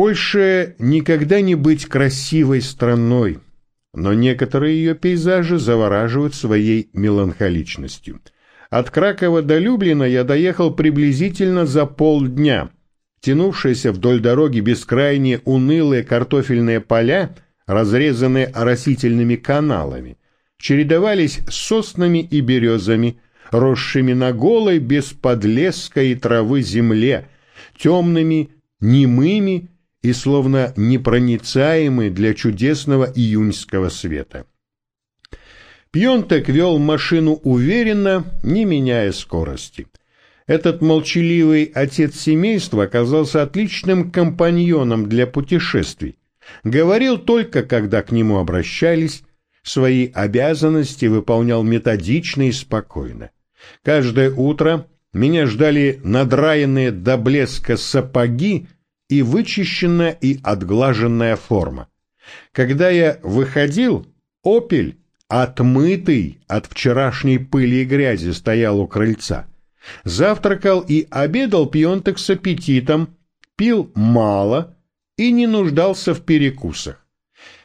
Польше никогда не быть красивой страной, но некоторые ее пейзажи завораживают своей меланхоличностью. От Кракова до Люблина я доехал приблизительно за полдня. Тянувшиеся вдоль дороги бескрайние унылые картофельные поля, разрезанные оросительными каналами, чередовались с соснами и березами, росшими на голой без подлеска и травы земле, темными, немыми и словно непроницаемы для чудесного июньского света. Пьонтек вел машину уверенно, не меняя скорости. Этот молчаливый отец семейства оказался отличным компаньоном для путешествий. Говорил только, когда к нему обращались, свои обязанности выполнял методично и спокойно. Каждое утро меня ждали надраенные до блеска сапоги и вычищенная и отглаженная форма. Когда я выходил, «Опель», отмытый от вчерашней пыли и грязи, стоял у крыльца. Завтракал и обедал пьонток с аппетитом, пил мало и не нуждался в перекусах.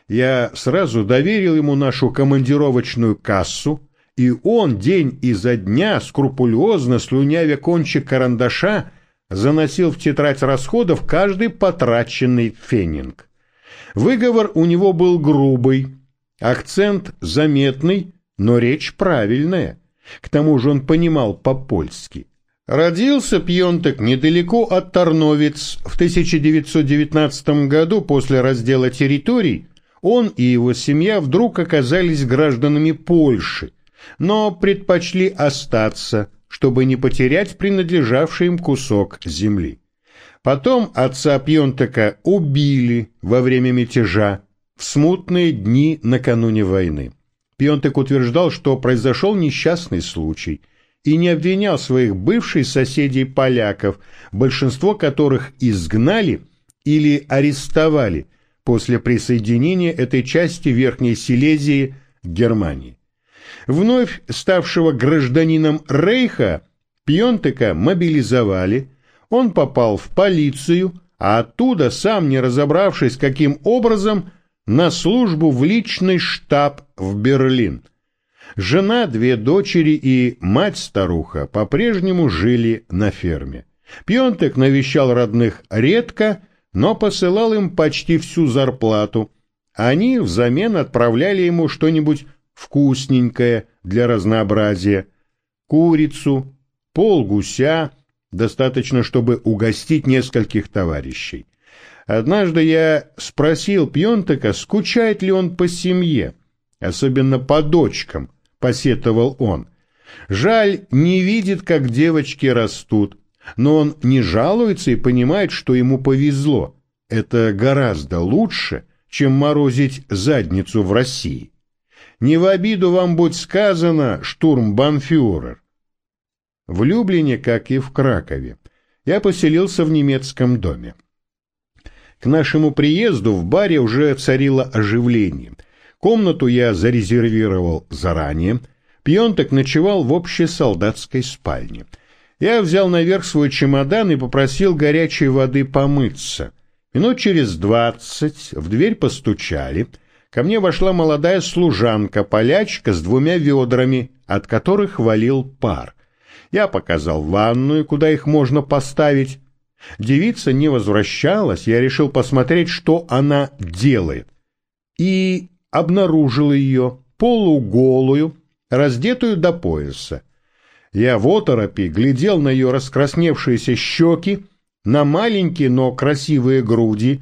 Я сразу доверил ему нашу командировочную кассу, и он день изо дня, скрупулезно слюнявя кончик карандаша, заносил в тетрадь расходов каждый потраченный фенинг. Выговор у него был грубый, акцент заметный, но речь правильная. К тому же он понимал по-польски. Родился Пьонтек недалеко от Тарновиц в 1919 году после раздела территорий. Он и его семья вдруг оказались гражданами Польши, но предпочли остаться, чтобы не потерять принадлежавший им кусок земли. Потом отца Пьонтека убили во время мятежа в смутные дни накануне войны. Пьонтек утверждал, что произошел несчастный случай и не обвинял своих бывших соседей-поляков, большинство которых изгнали или арестовали после присоединения этой части Верхней Силезии к Германии. Вновь ставшего гражданином Рейха Пьонтека мобилизовали, он попал в полицию, а оттуда, сам не разобравшись каким образом, на службу в личный штаб в Берлин. Жена, две дочери и мать-старуха по-прежнему жили на ферме. Пьонтек навещал родных редко, но посылал им почти всю зарплату. Они взамен отправляли ему что-нибудь вкусненькое для разнообразия. Курицу, пол гуся, достаточно, чтобы угостить нескольких товарищей. Однажды я спросил Пьонтека, скучает ли он по семье, особенно по дочкам, посетовал он. Жаль, не видит, как девочки растут, но он не жалуется и понимает, что ему повезло. Это гораздо лучше, чем морозить задницу в России. Не в обиду вам будь сказано, штурмбанфюрер. В Люблине, как и в Кракове, я поселился в немецком доме. К нашему приезду в баре уже царило оживление. Комнату я зарезервировал заранее. Пьонток ночевал в общей солдатской спальне. Я взял наверх свой чемодан и попросил горячей воды помыться. Минут через двадцать в дверь постучали. Ко мне вошла молодая служанка, полячка с двумя ведрами, от которых валил пар. Я показал ванную, куда их можно поставить. Девица не возвращалась, я решил посмотреть, что она делает. И обнаружил ее полуголую, раздетую до пояса. Я в оторопи глядел на ее раскрасневшиеся щеки, на маленькие, но красивые груди.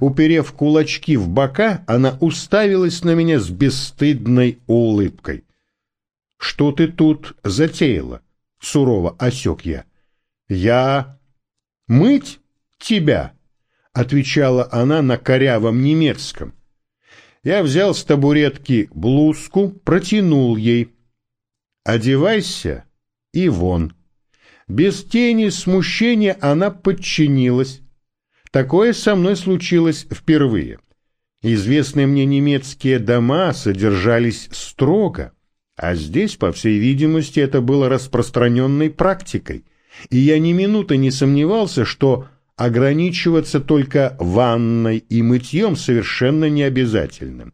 Уперев кулачки в бока, она уставилась на меня с бесстыдной улыбкой. — Что ты тут затеяла? — сурово осек я. — Я «Мыть тебя?» — отвечала она на корявом немецком. Я взял с табуретки блузку, протянул ей. «Одевайся и вон». Без тени смущения она подчинилась. Такое со мной случилось впервые. Известные мне немецкие дома содержались строго, а здесь, по всей видимости, это было распространенной практикой и я ни минуты не сомневался, что ограничиваться только ванной и мытьем совершенно не обязательным.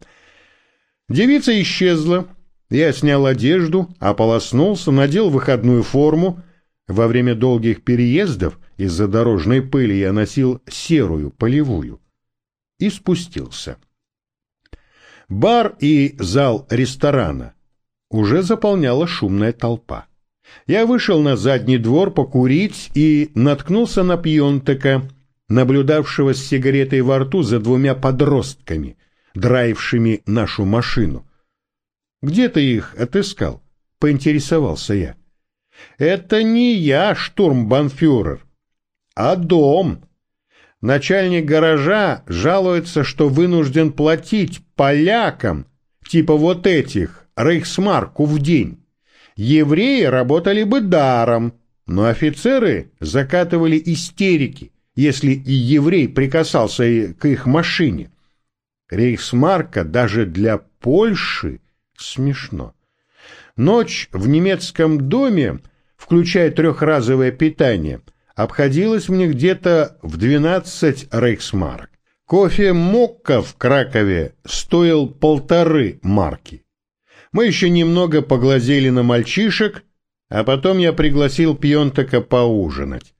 Девица исчезла, я снял одежду, ополоснулся, надел выходную форму. Во время долгих переездов из-за дорожной пыли я носил серую, полевую. И спустился. Бар и зал ресторана уже заполняла шумная толпа. Я вышел на задний двор покурить и наткнулся на пьонтека, наблюдавшего с сигаретой во рту за двумя подростками, драившими нашу машину. «Где ты их отыскал?» — поинтересовался я. «Это не я, штурмбанфюрер, а дом. Начальник гаража жалуется, что вынужден платить полякам, типа вот этих, рейхсмарку в день. Евреи работали бы даром, но офицеры закатывали истерики, если и еврей прикасался к их машине. Рейхсмарка даже для Польши смешно. Ночь в немецком доме, включая трехразовое питание, обходилась мне где-то в 12 рейхсмарок. Кофе «Мокко» в Кракове стоил полторы марки. Мы еще немного поглазели на мальчишек, а потом я пригласил Пьонтака поужинать.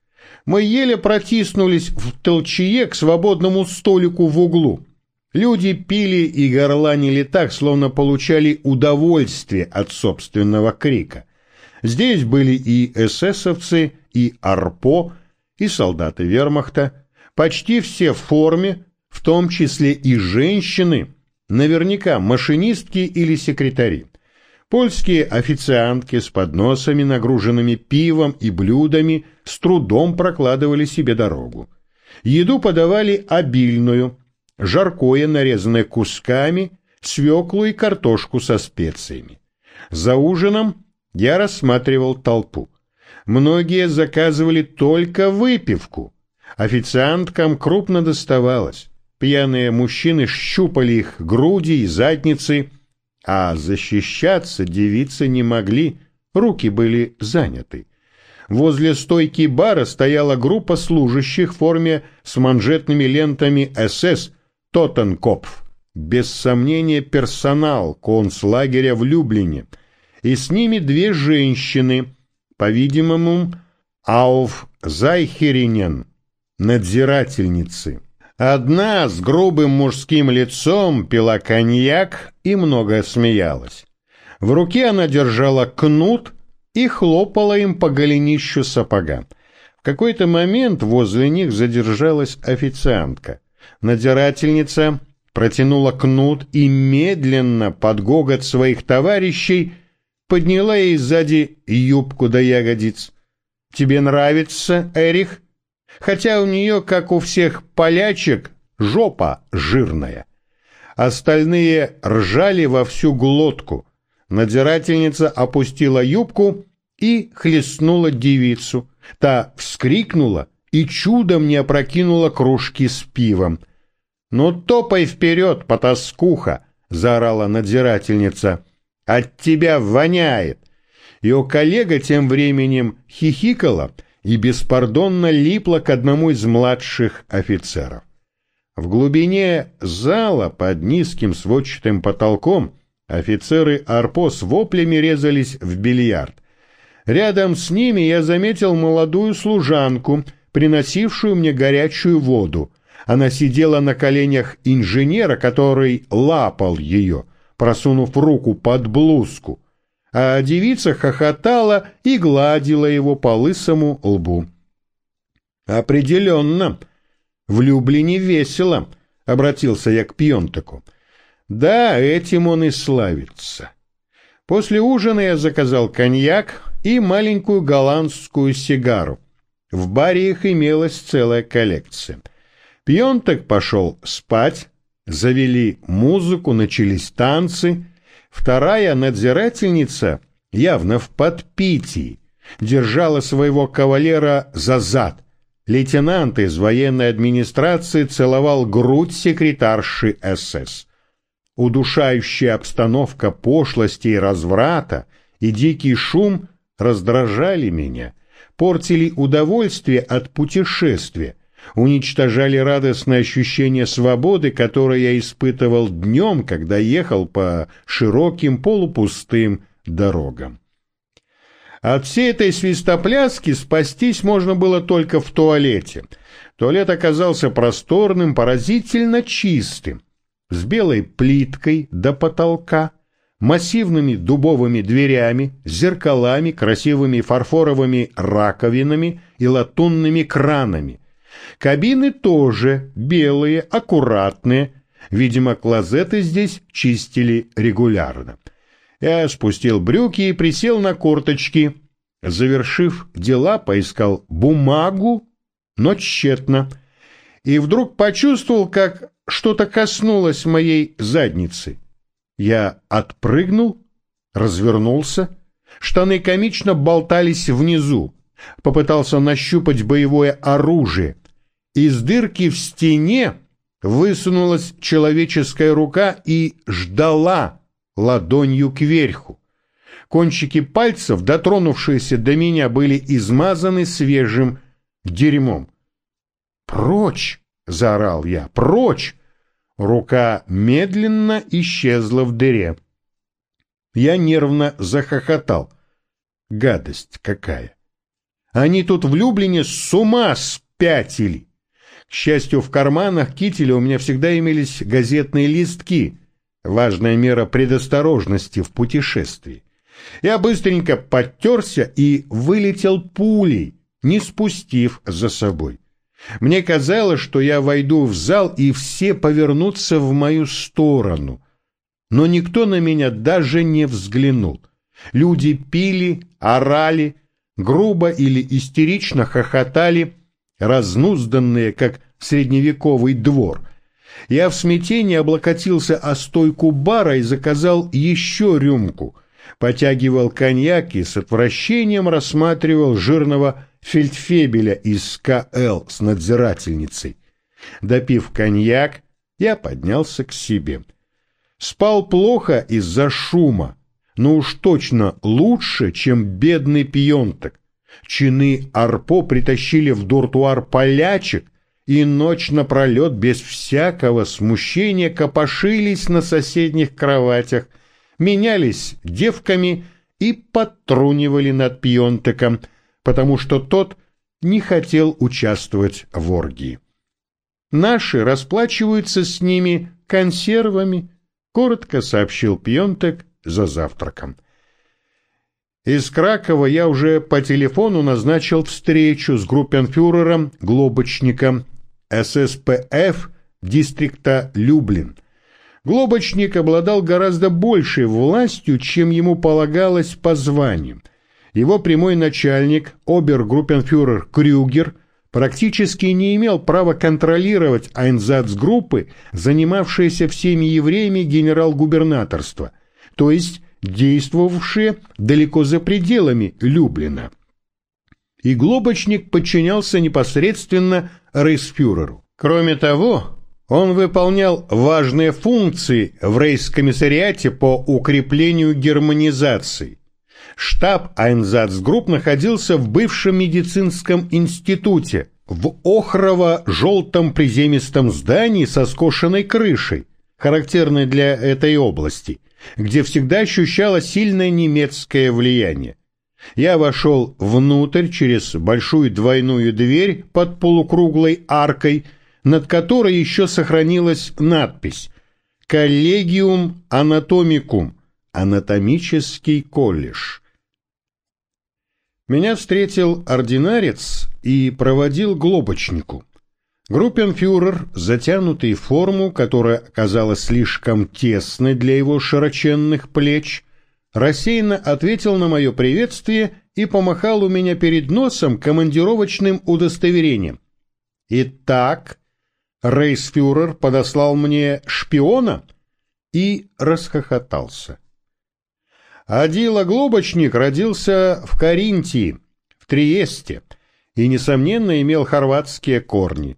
Мы еле протиснулись в толчье к свободному столику в углу. Люди пили и горланили так, словно получали удовольствие от собственного крика. Здесь были и эсэсовцы, и арпо, и солдаты вермахта, почти все в форме, в том числе и женщины, Наверняка машинистки или секретари. Польские официантки с подносами, нагруженными пивом и блюдами, с трудом прокладывали себе дорогу. Еду подавали обильную, жаркое, нарезанное кусками, свеклу и картошку со специями. За ужином я рассматривал толпу. Многие заказывали только выпивку. Официанткам крупно доставалось. Пьяные мужчины щупали их груди и задницы, а защищаться девицы не могли, руки были заняты. Возле стойки бара стояла группа служащих в форме с манжетными лентами СС «Тоттенкопф». Без сомнения персонал концлагеря в Люблине. И с ними две женщины, по-видимому, Ауф Зайхеринен, надзирательницы. Одна с грубым мужским лицом пила коньяк и много смеялась. В руке она держала кнут и хлопала им по голенищу сапога. В какой-то момент возле них задержалась официантка. Надзирательница протянула кнут и медленно под гогот своих товарищей подняла ей сзади юбку до ягодиц. «Тебе нравится, Эрих?» хотя у нее, как у всех полячек, жопа жирная. Остальные ржали во всю глотку. Надзирательница опустила юбку и хлестнула девицу. Та вскрикнула и чудом не опрокинула кружки с пивом. «Ну топай вперед, потаскуха!» — заорала надзирательница. «От тебя воняет!» Ее коллега тем временем хихикала — и беспардонно липла к одному из младших офицеров. В глубине зала под низким сводчатым потолком офицеры арпо с воплями резались в бильярд. Рядом с ними я заметил молодую служанку, приносившую мне горячую воду. Она сидела на коленях инженера, который лапал ее, просунув руку под блузку а девица хохотала и гладила его по лысому лбу. «Определенно, в Люблине весело», — обратился я к Пьонтаку. «Да, этим он и славится». После ужина я заказал коньяк и маленькую голландскую сигару. В баре их имелась целая коллекция. Пьонтак пошел спать, завели музыку, начались танцы — Вторая надзирательница, явно в подпитии, держала своего кавалера за зад. Лейтенант из военной администрации целовал грудь секретарши СС. Удушающая обстановка пошлости и разврата и дикий шум раздражали меня, портили удовольствие от путешествия, уничтожали радостное ощущение свободы, которое я испытывал днем, когда ехал по широким полупустым дорогам. От всей этой свистопляски спастись можно было только в туалете. Туалет оказался просторным, поразительно чистым, с белой плиткой до потолка, массивными дубовыми дверями, зеркалами, красивыми фарфоровыми раковинами и латунными кранами. Кабины тоже белые, аккуратные, видимо, клозеты здесь чистили регулярно. Я спустил брюки и присел на корточки. Завершив дела, поискал бумагу, но тщетно. И вдруг почувствовал, как что-то коснулось моей задницы. Я отпрыгнул, развернулся. Штаны комично болтались внизу. Попытался нащупать боевое оружие. Из дырки в стене высунулась человеческая рука и ждала ладонью кверху. Кончики пальцев, дотронувшиеся до меня, были измазаны свежим дерьмом. «Прочь!» — заорал я. «Прочь!» Рука медленно исчезла в дыре. Я нервно захохотал. Гадость какая! Они тут в Люблине с ума спятили! К счастью, в карманах кителя у меня всегда имелись газетные листки, важная мера предосторожности в путешествии. Я быстренько подтерся и вылетел пулей, не спустив за собой. Мне казалось, что я войду в зал, и все повернутся в мою сторону. Но никто на меня даже не взглянул. Люди пили, орали, грубо или истерично хохотали, разнузданные, как средневековый двор. Я в смятении облокотился о стойку бара и заказал еще рюмку, потягивал коньяк и с отвращением рассматривал жирного фельдфебеля из КЛ с надзирательницей. Допив коньяк, я поднялся к себе. Спал плохо из-за шума, но уж точно лучше, чем бедный пионток. Чины Арпо притащили в дуртуар полячек, и ночь напролет без всякого смущения копошились на соседних кроватях, менялись девками и подтрунивали над пионтеком — потому что тот не хотел участвовать в оргии. Наши расплачиваются с ними консервами, коротко сообщил Пьонтек за завтраком. Из Кракова я уже по телефону назначил встречу с группенфюрером Глобочником ССПФ дистрикта Люблин. Глобочник обладал гораздо большей властью, чем ему полагалось по званию – его прямой начальник, обергруппенфюрер Крюгер, практически не имел права контролировать айнзацгруппы, занимавшиеся всеми евреями генерал-губернаторства, то есть действовавшие далеко за пределами Люблина. И Глобочник подчинялся непосредственно рейхсфюреру. Кроме того, он выполнял важные функции в рейхскомиссариате по укреплению германизации, Штаб Айнзацгрупп находился в бывшем медицинском институте, в охрово-желтом приземистом здании со скошенной крышей, характерной для этой области, где всегда ощущалось сильное немецкое влияние. Я вошел внутрь через большую двойную дверь под полукруглой аркой, над которой еще сохранилась надпись «Коллегиум анатомикум» – анатомический колледж – меня встретил ординарец и проводил глобочнику. Группенфюрер, затянутый в форму, которая оказалась слишком тесной для его широченных плеч, рассеянно ответил на мое приветствие и помахал у меня перед носом командировочным удостоверением. «Итак, рейсфюрер подослал мне шпиона?» и расхохотался. Адила Глобочник родился в Каринтии, в Триесте, и, несомненно, имел хорватские корни.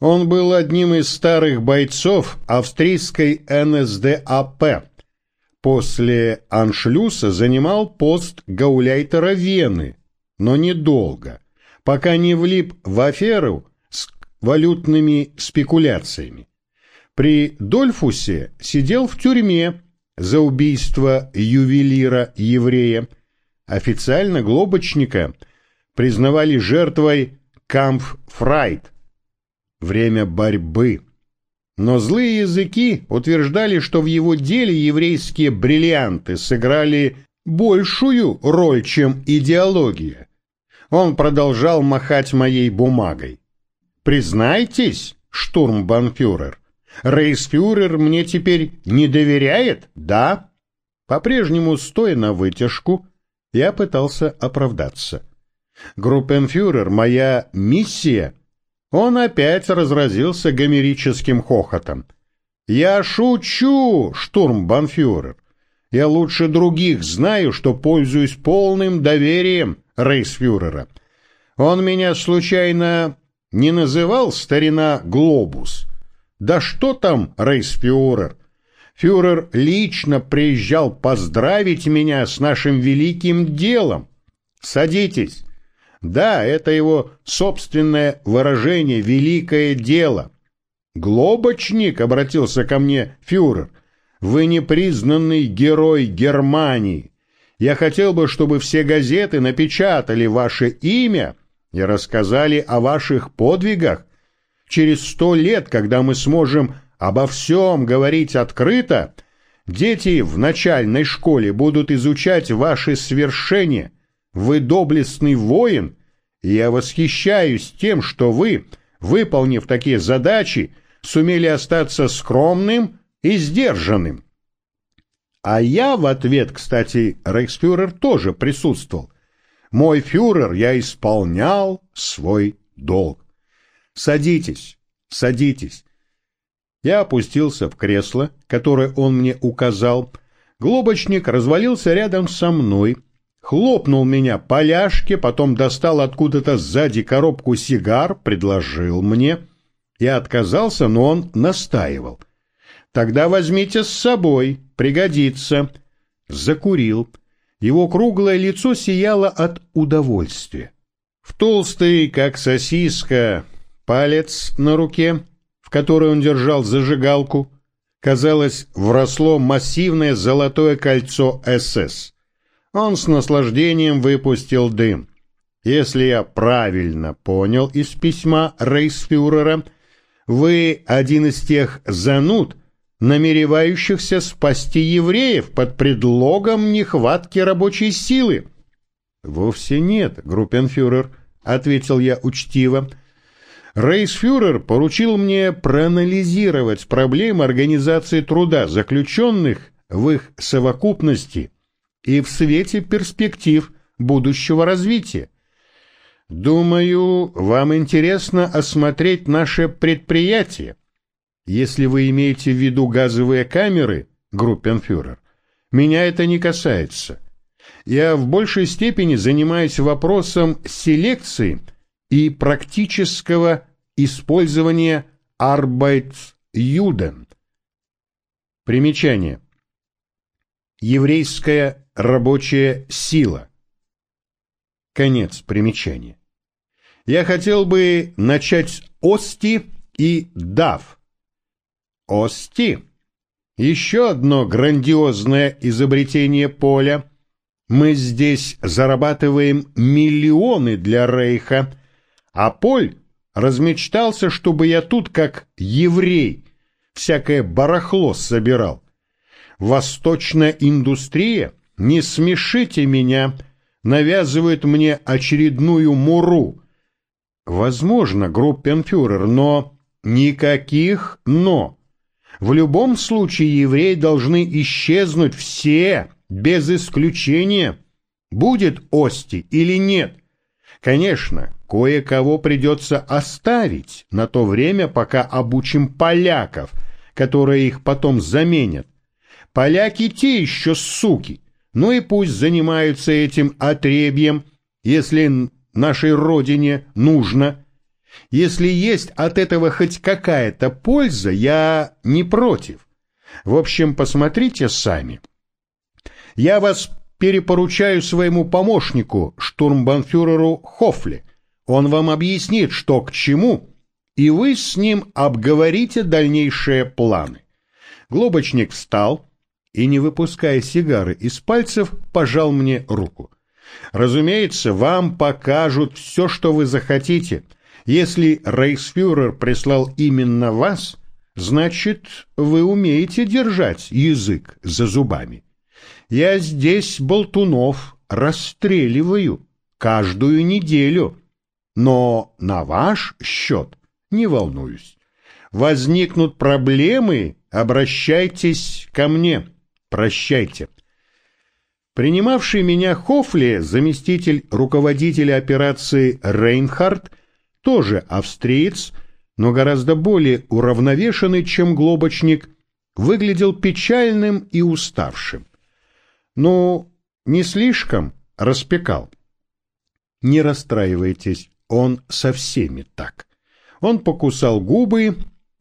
Он был одним из старых бойцов австрийской НСДАП. После аншлюса занимал пост гауляйтера Вены, но недолго, пока не влип в аферу с валютными спекуляциями. При Дольфусе сидел в тюрьме за убийство ювелира-еврея. Официально Глобочника признавали жертвой Кампфрайт, время борьбы. Но злые языки утверждали, что в его деле еврейские бриллианты сыграли большую роль, чем идеология. Он продолжал махать моей бумагой. «Признайтесь, штурмбанфюрер, рейсфюрер мне теперь не доверяет, да?» По-прежнему, стоя на вытяжку, я пытался оправдаться. «Группенфюрер, моя миссия он опять разразился гомерическим хохотом. «Я шучу, штурмбанфюрер. Я лучше других знаю, что пользуюсь полным доверием рейсфюрера. Он меня случайно не называл старина Глобус? Да что там рейсфюрер? Фюрер лично приезжал поздравить меня с нашим великим делом. Садитесь, да, это его собственное выражение «великое дело». «Глобочник», — обратился ко мне фюрер, — «вы непризнанный герой Германии. Я хотел бы, чтобы все газеты напечатали ваше имя и рассказали о ваших подвигах. Через сто лет, когда мы сможем обо всем говорить открыто, дети в начальной школе будут изучать ваши свершения» Вы доблестный воин, и я восхищаюсь тем, что вы, выполнив такие задачи, сумели остаться скромным и сдержанным. А я в ответ, кстати, рейхсфюрер тоже присутствовал. Мой фюрер, я исполнял свой долг. Садитесь, садитесь. Я опустился в кресло, которое он мне указал. Глобочник развалился рядом со мной, хлопнул меня по ляжке, потом достал откуда-то сзади коробку сигар, предложил мне. Я отказался, но он настаивал. «Тогда возьмите с собой, пригодится». Закурил. Его круглое лицо сияло от удовольствия. В толстый, как сосиска, палец на руке, в которой он держал зажигалку, казалось, вросло массивное золотое кольцо СС. Он с наслаждением выпустил дым. Если я правильно понял из письма рейсфюрера, вы один из тех зануд, намеревающихся спасти евреев под предлогом нехватки рабочей силы. Вовсе нет, группенфюрер, ответил я учтиво. Рейсфюрер поручил мне проанализировать проблемы организации труда заключенных в их совокупности и в свете перспектив будущего развития. Думаю, вам интересно осмотреть наше предприятие. Если вы имеете в виду газовые камеры, группенфюрер, меня это не касается. Я в большей степени занимаюсь вопросом селекции и практического использования Arbeitsjuden. Примечание. Еврейская рабочая сила. Конец примечания. Я хотел бы начать с Ости и Дав. Ости. Еще одно грандиозное изобретение поля. Мы здесь зарабатываем миллионы для Рейха, а Поль размечтался, чтобы я тут, как еврей, всякое барахло собирал. Восточная индустрия не смешите меня, навязывает мне очередную муру. Возможно, группенфюрер, но никаких «но». В любом случае евреи должны исчезнуть все, без исключения. Будет Ости или нет. Конечно, кое-кого придется оставить на то время, пока обучим поляков, которые их потом заменят. Поляки те еще суки. Ну и пусть занимаются этим отребьем, если нашей родине нужно. Если есть от этого хоть какая-то польза, я не против. В общем, посмотрите сами. Я вас перепоручаю своему помощнику, штурмбанфюреру Хофле. Он вам объяснит, что к чему, и вы с ним обговорите дальнейшие планы. Глобочник встал и, не выпуская сигары из пальцев, пожал мне руку. Разумеется, вам покажут все, что вы захотите. Если рейхсфюрер прислал именно вас, значит, вы умеете держать язык за зубами. Я здесь болтунов расстреливаю каждую неделю, но на ваш счет не волнуюсь. Возникнут проблемы, обращайтесь ко мне. Прощайте. Принимавший меня Хофли, заместитель руководителя операции Рейнхард, тоже австриец, но гораздо более уравновешенный, чем глобочник, выглядел печальным и уставшим. Ну, не слишком распекал. Не расстраивайтесь, он со всеми так. Он покусал губы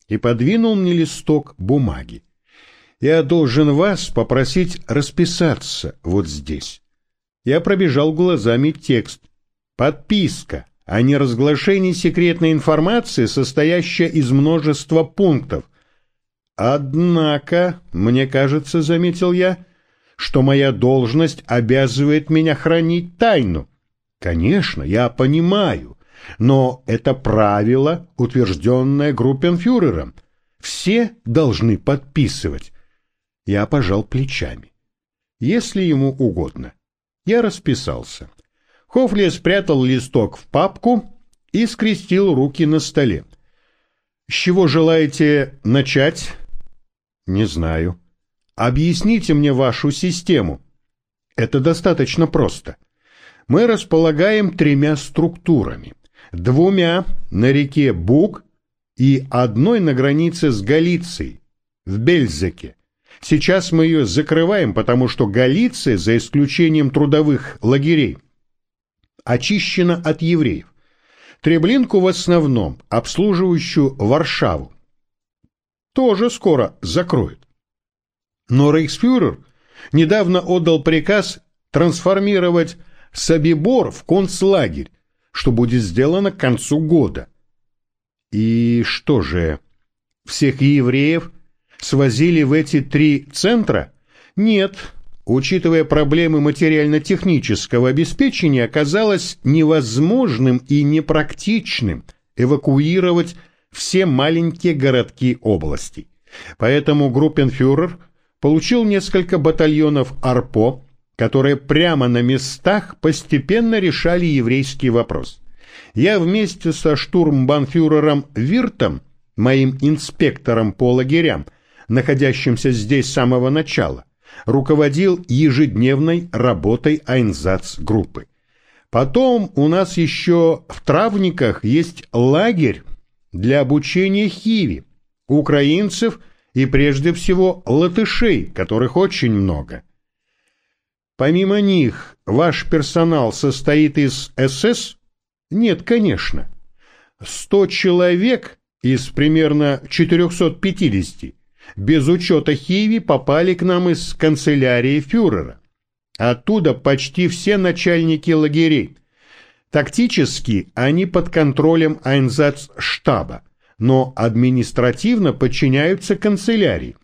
и подвинул мне листок бумаги. Я должен вас попросить расписаться вот здесь. Я пробежал глазами текст. Подписка о неразглашении секретной информации, состоящая из множества пунктов. Однако, мне кажется, заметил я, что моя должность обязывает меня хранить тайну. Конечно, я понимаю, но это правило, утвержденное группенфюрером. Все должны подписывать. Я пожал плечами. Если ему угодно. Я расписался. Хофли спрятал листок в папку и скрестил руки на столе. «С чего желаете начать?» «Не знаю». «Объясните мне вашу систему». «Это достаточно просто. Мы располагаем тремя структурами двумя на реке Буг и одной на границе с Галицией, в Бельзеке. Сейчас мы ее закрываем, потому что Галиция, за исключением трудовых лагерей, очищена от евреев. Треблинку в основном, обслуживающую Варшаву, тоже скоро закроют. Но рейхсфюрер недавно отдал приказ трансформировать Собибор в концлагерь, что будет сделано к концу года. И что же, всех евреев свозили в эти три центра? Нет, учитывая проблемы материально-технического обеспечения, оказалось невозможным и непрактичным эвакуировать все маленькие городки области. Поэтому группенфюрер получил несколько батальонов АРПО, которые прямо на местах постепенно решали еврейский вопрос. Я вместе со штурмбанфюрером Виртом, моим инспектором по лагерям, находящимся здесь с самого начала, руководил ежедневной работой Айнзац-группы. Потом у нас еще в Травниках есть лагерь для обучения хиви, украинцев и прежде всего латышей, которых очень много. Помимо них, ваш персонал состоит из СС? Нет, конечно. Сто человек из примерно 450, без учета Хиви, попали к нам из канцелярии фюрера. Оттуда почти все начальники лагерей. Тактически они под контролем Айнзац-штаба, но административно подчиняются канцелярии.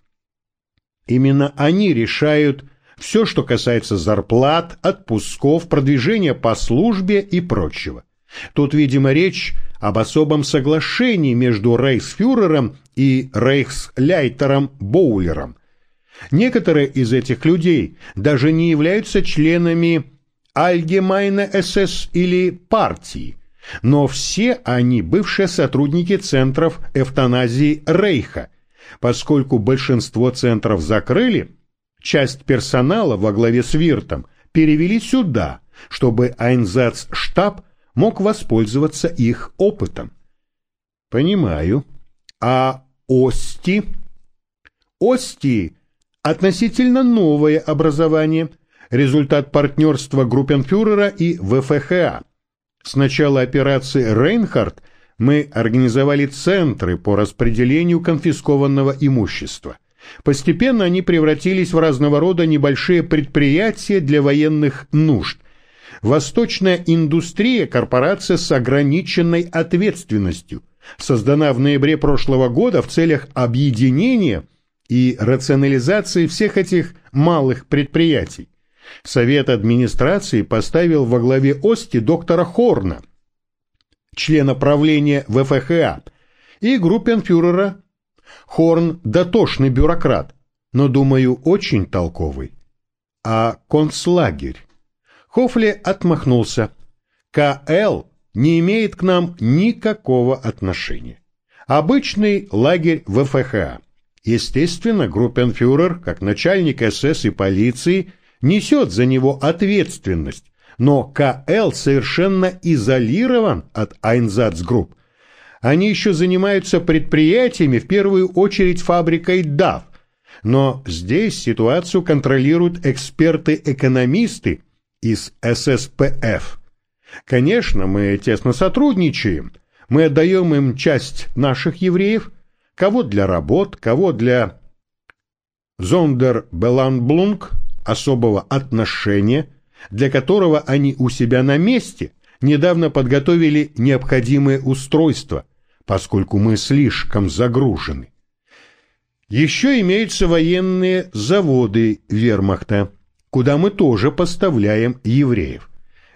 Именно они решают, все, что касается зарплат, отпусков, продвижения по службе и прочего. Тут, видимо, речь об особом соглашении между рейхсфюрером и рейхсляйтером Боулером. Некоторые из этих людей даже не являются членами Альгемайна СС или партии, но все они бывшие сотрудники центров эвтаназии Рейха, поскольку большинство центров закрыли – Часть персонала во главе с Виртом перевели сюда, чтобы Айнзац-штаб мог воспользоваться их опытом. Понимаю. А Ости? Ости – относительно новое образование, результат партнерства группенфюрера и ВФХА. С начала операции «Рейнхард» мы организовали центры по распределению конфискованного имущества. Постепенно они превратились в разного рода небольшие предприятия для военных нужд. Восточная индустрия – корпорация с ограниченной ответственностью, создана в ноябре прошлого года в целях объединения и рационализации всех этих малых предприятий. Совет администрации поставил во главе Ости доктора Хорна, члена правления ВФХА, и группенфюрера. Хорн – дотошный бюрократ, но, думаю, очень толковый. А концлагерь? Хофли отмахнулся. КЛ не имеет к нам никакого отношения. Обычный лагерь ВФХ. Естественно, группенфюрер, как начальник СС и полиции, несет за него ответственность, но КЛ совершенно изолирован от Айнзацгрупп. Они еще занимаются предприятиями, в первую очередь фабрикой ДАВ. Но здесь ситуацию контролируют эксперты-экономисты из ССПФ. Конечно, мы тесно сотрудничаем. Мы отдаем им часть наших евреев, кого для работ, кого для зондербеланблунг, особого отношения, для которого они у себя на месте недавно подготовили необходимые устройства, поскольку мы слишком загружены. Еще имеются военные заводы вермахта, куда мы тоже поставляем евреев.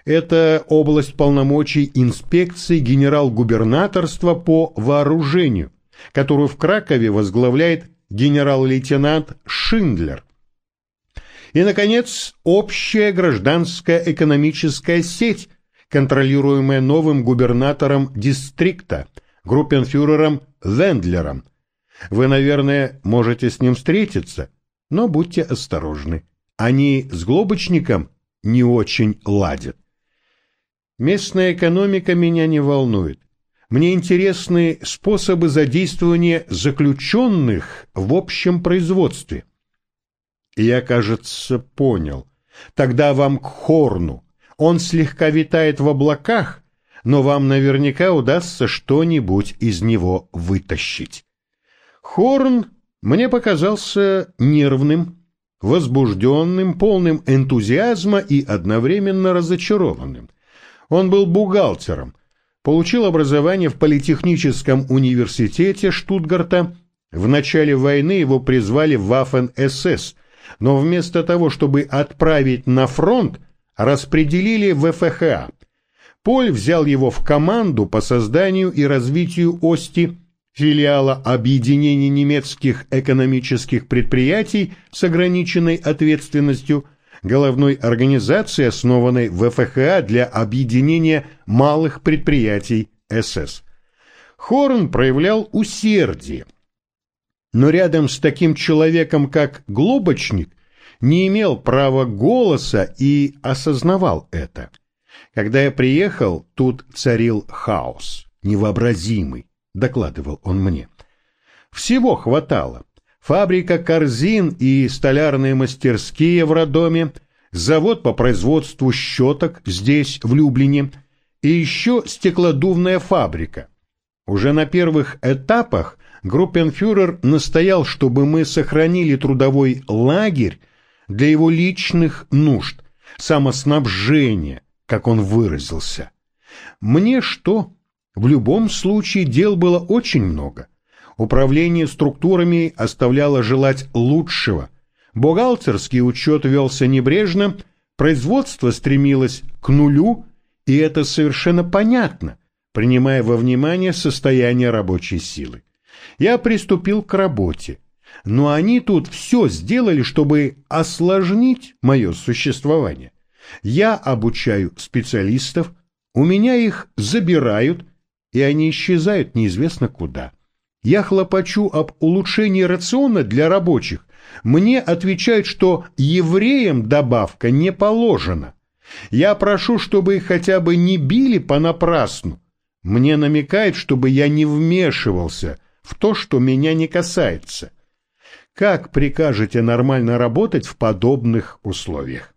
Это область полномочий инспекции генерал-губернаторства по вооружению, которую в Кракове возглавляет генерал-лейтенант Шиндлер. И, наконец, общая гражданская экономическая сеть, контролируемая новым губернатором дистрикта, группенфюрером Вендлером. Вы, наверное, можете с ним встретиться, но будьте осторожны. Они с Глобочником не очень ладят. Местная экономика меня не волнует. Мне интересны способы задействования заключенных в общем производстве. Я, кажется, понял. Тогда вам к Хорну. Он слегка витает в облаках, но вам наверняка удастся что-нибудь из него вытащить. Хорн мне показался нервным, возбужденным, полным энтузиазма и одновременно разочарованным. Он был бухгалтером, получил образование в Политехническом университете Штутгарта. В начале войны его призвали в Waffen-СС, но вместо того, чтобы отправить на фронт, распределили в ФХА. Поль взял его в команду по созданию и развитию Ости, филиала Объединения немецких экономических предприятий с ограниченной ответственностью – головной организации, основанной в ФХА для объединения малых предприятий СС. Хорн проявлял усердие, но рядом с таким человеком, как Глобочник, не имел права голоса и осознавал это. Когда я приехал, тут царил хаос, невообразимый, докладывал он мне. Всего хватало фабрика корзин и столярные мастерские в Родоме, завод по производству щеток здесь, в Люблине, и еще стеклодувная фабрика. Уже на первых этапах группенфюрер настоял, чтобы мы сохранили трудовой лагерь для его личных нужд, самоснабжения, как он выразился. Мне что? В любом случае дел было очень много – Управление структурами оставляло желать лучшего. Бухгалтерский учет велся небрежно, производство стремилось к нулю, и это совершенно понятно, принимая во внимание состояние рабочей силы. Я приступил к работе, но они тут все сделали, чтобы осложнить мое существование. Я обучаю специалистов, у меня их забирают, и они исчезают неизвестно куда. Я хлопочу об улучшении рациона для рабочих. Мне отвечают, что евреям добавка не положена. Я прошу, чтобы их хотя бы не били понапрасну. Мне намекают, чтобы я не вмешивался в то, что меня не касается. Как прикажете нормально работать в подобных условиях?